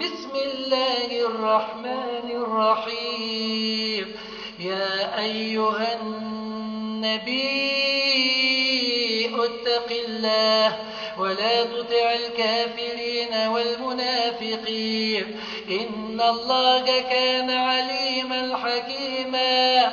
بسم الله الرحمن الرحيم. يا أيها النبي اتق الله ولا تطع الكافرين والمنافقين. إن الله كان عليما حكيما.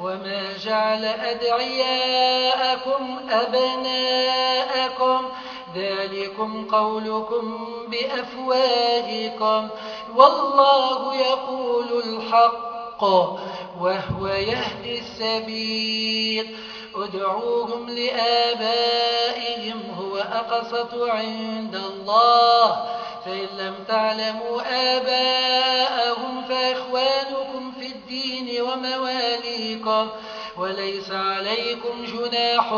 وما جعل أدعياءكم أبناءكم. ذلكم قولكم بأفواهكم. والله يقول الحق وهو يهدي السبيل. ادعوهم لآبائهم هو أقسط عند الله. فإن لم تعلموا آباءهم الدين ومواليكم وليس عليكم جناح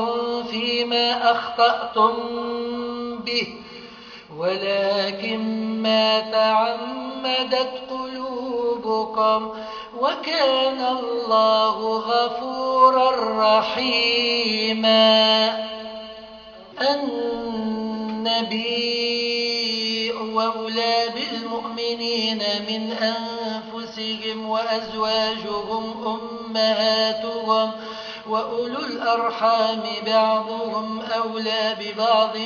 فيما أخطأتم به. ولكن ما تعمدت قلوبكم. وكان الله غفورا رحيما. النبي وأولى بالمؤمنين من أنفسهم وأزواجهم أمهاتهم وأولو الأرحام بعضهم أولى ببعض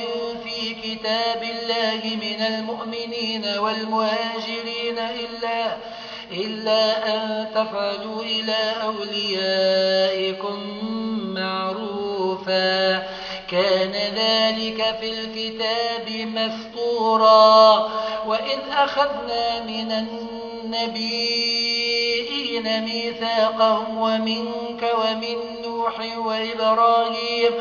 في كتاب الله من المؤمنين والمهاجرين إلا إلا أن تفعلوا إلى أوليائكم معروفا كان ذلك في الكتاب مسطورا وإذ أخذنا من النبيين ميثاقهم ومنك ومن نوح وإبراهيم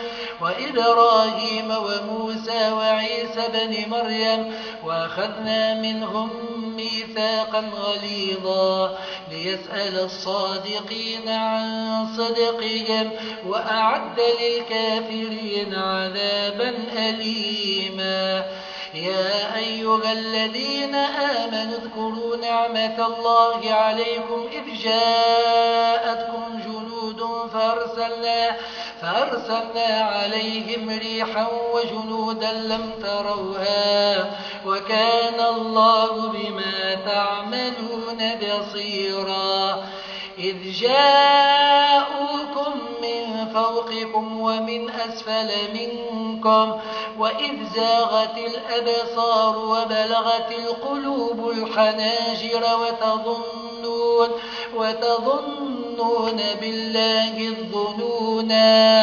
وإبراهيم وموسى وعيسى بن مريم وأخذنا منهم ميثاقا غليظا ليسأل الصادقين عن صدقهم وأعد للكافرين عذابا أليما يا أيها الذين آمنوا اذكروا نعمة الله عليكم إذ جاءتكم جنود فأرسلنا, فأرسلنا عليهم ريحا وجنودا لم تروها وكان الله بما تعملون بصيرا إذ جاءوكم فوقكم ومن أسفل منكم وإذ زاغت الأبصار وبلغت القلوب الحناجر وتظنون, وتظنون بالله الظنونا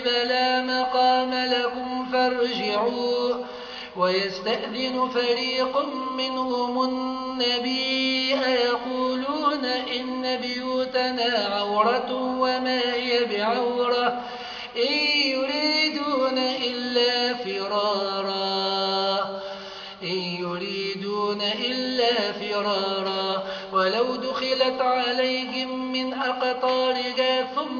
يثرب لا مقام لكم فارجعوا ويستأذن فريق منهم النبي يقولون إن بيوتنا عورة وما هي بعورة إن يريدون إلا فرارا إن يريدون إلا فرارا ولو دخلت عليهم من أقطارها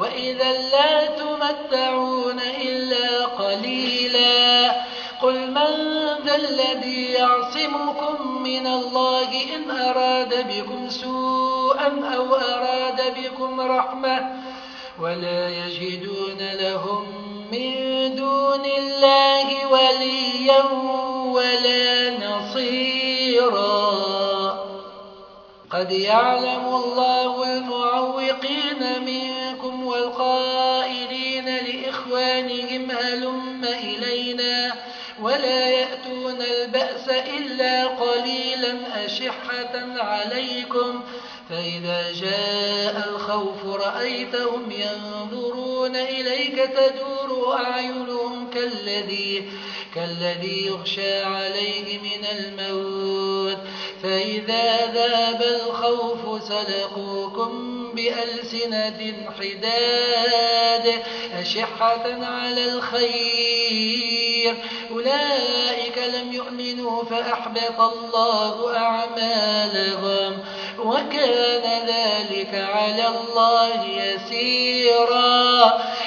وإذا لا تمتعون إلا قليلا. قل من ذا الذي يعصمكم من الله إن أراد بكم سوءا أو أراد بكم رحمة ولا يجدون لهم من دون الله وليا ولا نصيرا. قد يعلم الله المعوقين منكم والقائلين لإخوانهم هلم إلينا ولا يأتون البأس إلا قليلا أشحة عليكم فإذا جاء الخوف رأيتهم ينظرون إليك تدور أعينهم كالذي, كالذي يغشى عليه من الموت فإذا ذاب الخوف سلقوكم بألسنة حداد أشحة على الخير. أولئك لم يؤمنوا فأحبط الله أعمالهم وكان ذلك على الله يسيرا.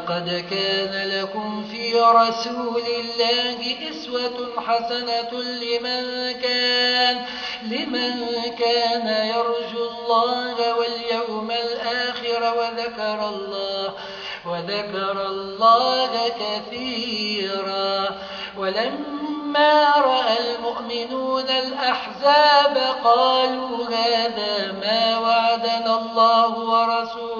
لقد كان لكم في رسول الله إسوة حسنة لمن كان, لمن كان يرجو الله واليوم الآخر وذكر الله, وذكر الله كثيرا. ولما رأى المؤمنون الأحزاب قالوا هذا ما وعدنا الله ورسوله.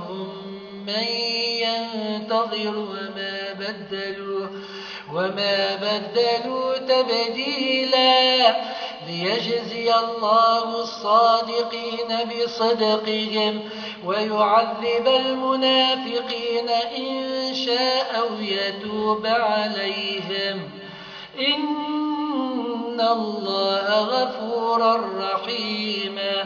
من ينتظر وما بدلوا, وما بدلوا تبديلا ليجزي الله الصادقين بصدقهم ويعذب المنافقين إن شاء أو يتوب عليهم إن الله غفورا رحيما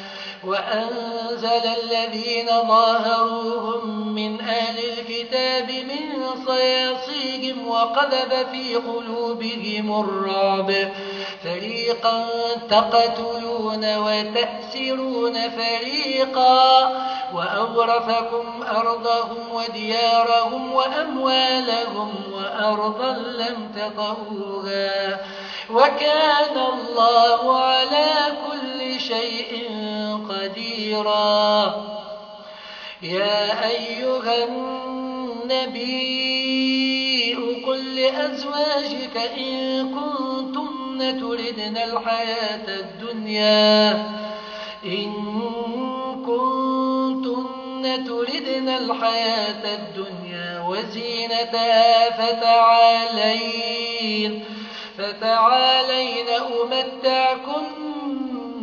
وأنزل الذين ظاهروهم من أهل الكتاب من صياصيهم وقذف في قلوبهم الرعب. فريقا تقتلون وتأسرون فريقا وأغرفكم أرضهم وديارهم وأموالهم وأرضا لم تطئوها. وكان الله على كل شيء قديرا يا أيها النبي قل لأزواجك إن كنتن تردن الحياة الدنيا. إن كنتن تردن الحياة الدنيا وزينتها فتعالين فتعالين أمتعكن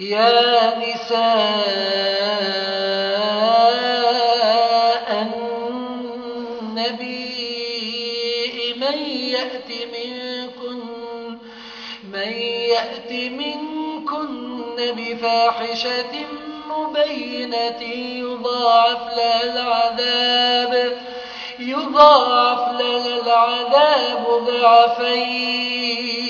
يا نساء النبي من يأت منكن من يأت منكن بفاحشة مبينة يضاعف لها العذاب يضاعف لها العذاب ضعفين.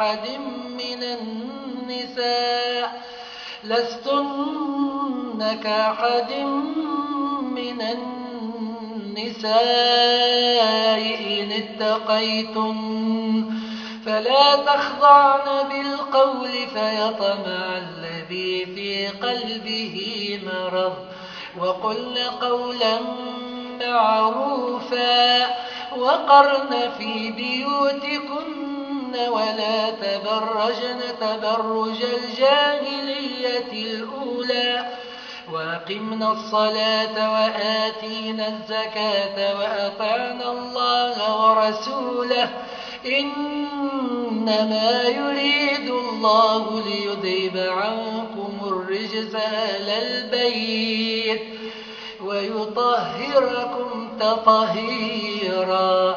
كاحد من النساء لستن كأحد من النساء إن اتقيتن. فلا تخضعن بالقول فيطمع الذي في قلبه مرض. وقلن قولا معروفا وقرن في بيوتكن ولا تبرجن تبرج الجاهلية الأولى. وأقمنا الصلاة وآتينا الزكاة وأطعنا الله ورسوله. إنما يريد الله ليذهب عنكم الرجز أهل البيت ويطهركم تطهيرا.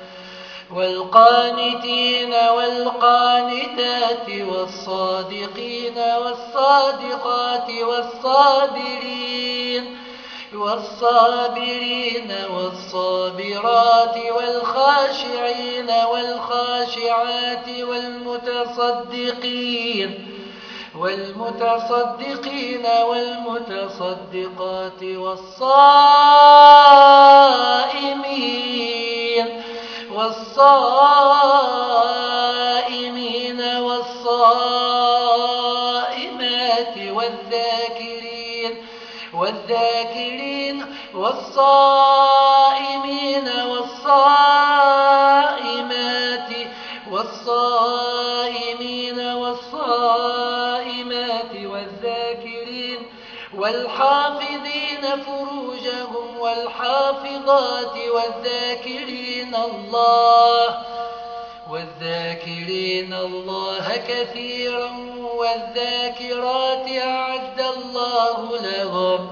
والقانتين والقانتات والصادقين والصادقات والصابرين والصابرين والصابرات والخاشعين والخاشعات والمتصدقين والمتصدقين والمتصدقات والصائمين والذاكرين والصائمين والصائمات والصائمين والصائمات والذاكرين والحافظين فروجهم والحافظات والذاكرين الله والذاكرين الله كثيرا والذاكرات أعد الله لهم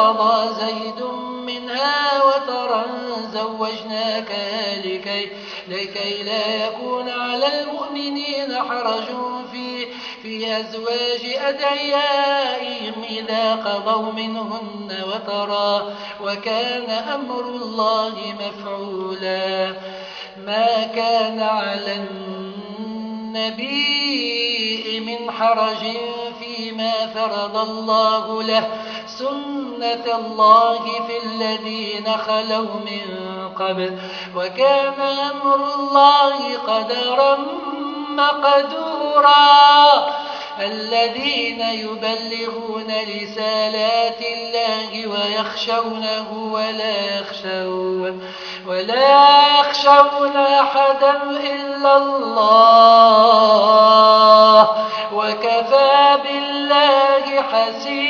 قضى زيد منها وترا زوجناك لكي, لكي لا يكون على المؤمنين حرج في, في أزواج أدعيائهم إذا قضوا منهن وترى وكان أمر الله مفعولا. ما كان على النبي من حرج فيما فرض الله له. سنة الله في الذين خلوا من قبل وكان أمر الله قدرا مقدورا الذين يبلغون رسالات الله ويخشونه ولا يخشون ولا يخشون احدا الا الله وكفى بالله حسيبا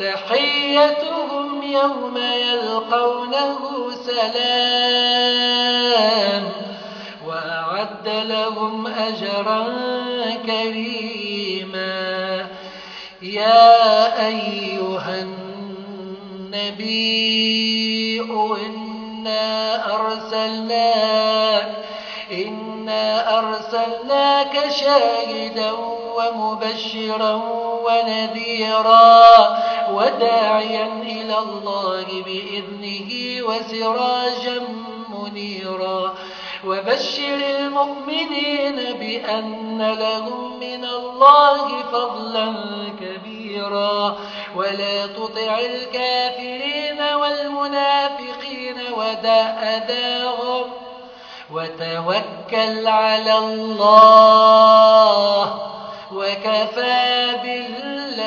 تحيتهم يوم يلقونه سلام وأعد لهم أجرا كريما. يا أيها النبي إنا أرسلناك إنا أرسلناك شاهدا ومبشرا ونذيرا. وداعيا إلى الله بإذنه وسراجا منيرا. وبشر المؤمنين بأن لهم من الله فضلا كبيرا. ولا تطع الكافرين والمنافقين ودع أداهم وتوكل على الله وكفى بالله.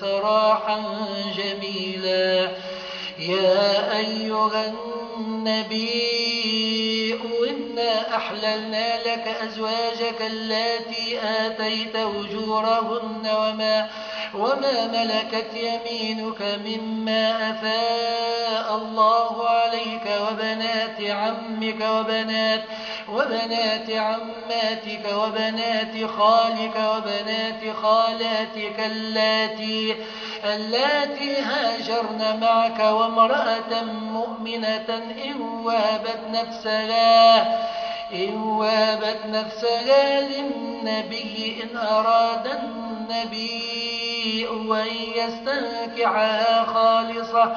سراحا جميلا. يا أيها النبي إنا أحللنا لك أزواجك التي آتيت وجورهن وما, وما ملكت يمينك مما أفاء الله عليك وبنات عمك وبنات وبنات عماتك وبنات خالك وبنات خالاتك اللاتي اللاتي هاجرن معك وامرأة مؤمنة إن وابت نفسها إن وابت نفسها للنبي إن أراد النبي أن يستنكعها خالصة,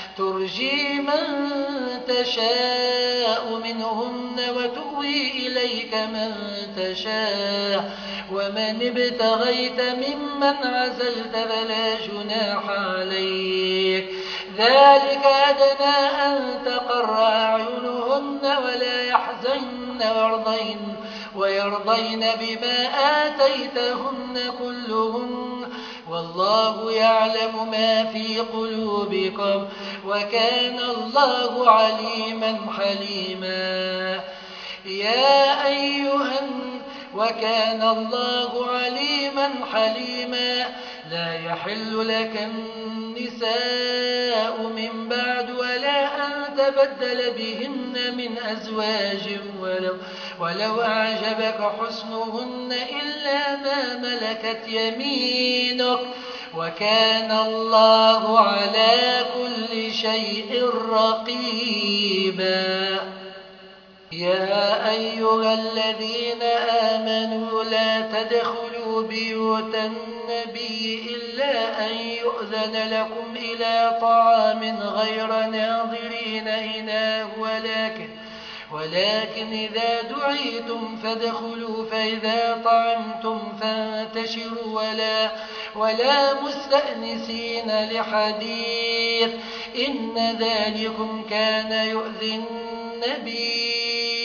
ترجي من تشاء منهن وتؤوي إليك من تشاء. ومن ابتغيت ممن عزلت فلا جناح عليك. ذلك أدنى أن تقر أعينهن ولا يحزن ويرضين, ويرضين بما آتيتهن كلهن. والله يعلم ما في قلوبكم وكان الله عليما حليما. يا أيها وكان الله عليما حليما. لا يحل لك النساء من بعد ولا تبدل بهن من أزواج ولو, ولو أعجبك حسنهن إلا ما ملكت يمينك. وكان الله على كل شيء رقيبا. يا أيها الذين آمنوا لا تدخلوا بيوت النبي إلا أن يؤذن لكم إلى طعام غير ناظرين إناه ولكن ولكن إذا دعيتم فادخلوا فإذا طعمتم فانتشروا ولا, ولا مستأنسين لحديث إن ذلكم كان يؤذي النبي.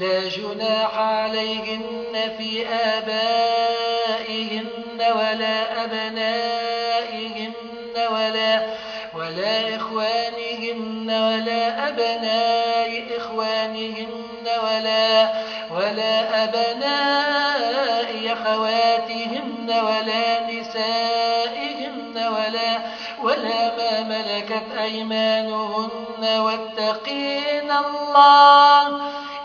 لا جناح عليهن في آبائهن ولا أبنائهن ولا, ولا إخوانهن ولا أبناء إخوانهن ولا, ولا أبناء أخواتهن ولا نسائهن ولا, ولا ما ملكت أيمانهن واتقين الله.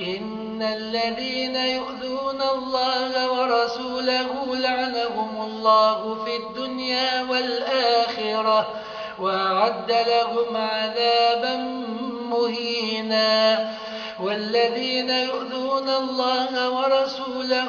إن الذين يؤذون الله ورسوله لعنهم الله في الدنيا والآخرة وأعد لهم عذابا مهينا. والذين يؤذون الله ورسوله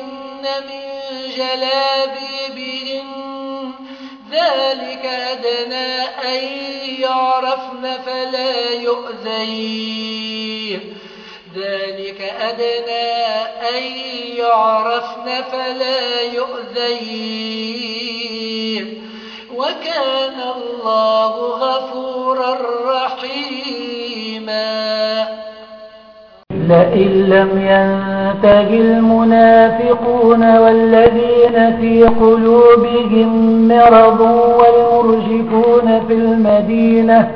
من جلابيبهن ذلك أدنى أن يعرفن فلا يؤذين. ذلك أدنى أن يعرفن فلا يؤذين. وكان الله غفورا لئن لم ينته المنافقون والذين في قلوبهم مرض والمرجفون في المدينة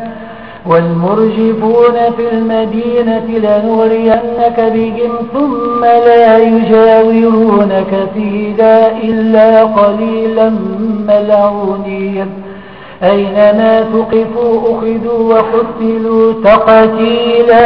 والمرجفون في المدينة لنغرينك بهم ثم لا يجاورونك فيها إلا قليلا ملعونين. أينما ثقفوا أخذوا وقتلوا تقتيلا.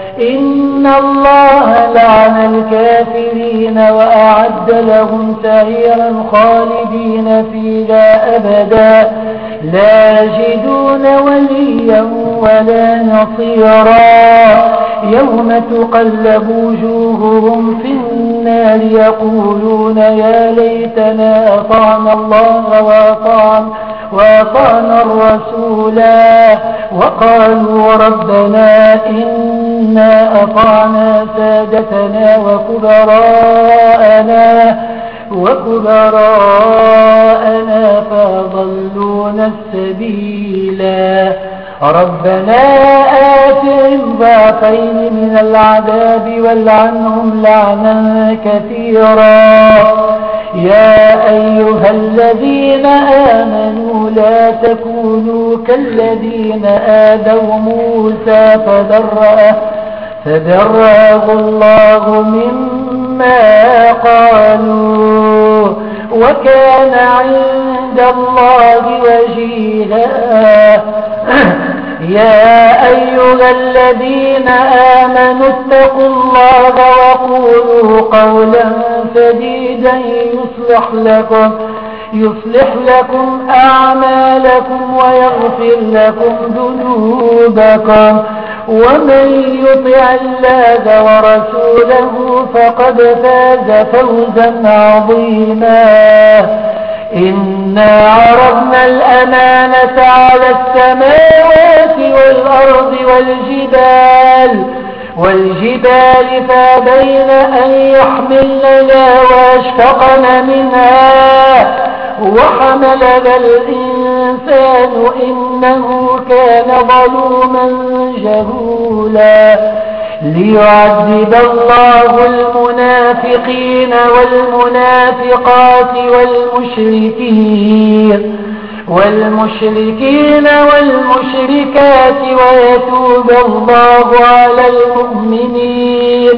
إن الله لعن الكافرين وأعد لهم سعيرا خالدين فيها أبدا. لا يجدون وليا ولا نصيرا. يوم تقلب وجوههم في النار يقولون يا ليتنا أطعنا الله وأطعنا وأطعنا الرسولا. وقالوا ربنا إنا أطعنا سادتنا وكبراءنا وكبراءنا فضلونا السبيلا. ربنا آتهم ضعفين من العذاب والعنهم لعنا كثيرا. يا أيها الذين آمنوا لا تكونوا كالذين آدوا موسى فدرأه فدرأه الله مما قالوا وكان عند الله وجيها. يا أيها الذين آمنوا اتقوا الله وقولوا قولا سديدا يصلح لكم. يصلح لكم أعمالكم ويغفر لكم ذنوبكم. ومن يطع الله ورسوله فقد فاز فوزا عظيما. إنا عرضنا الأمانة على السماوات والأرض والجبال. والجبال فابين أن يحملنا وأشفقن منها. وحملنا الإنسان إنه كان ظلوما جهولا ليعذب الله المنافقين والمنافقات والمشركين والمشركين والمشركات ويتوب الله على المؤمنين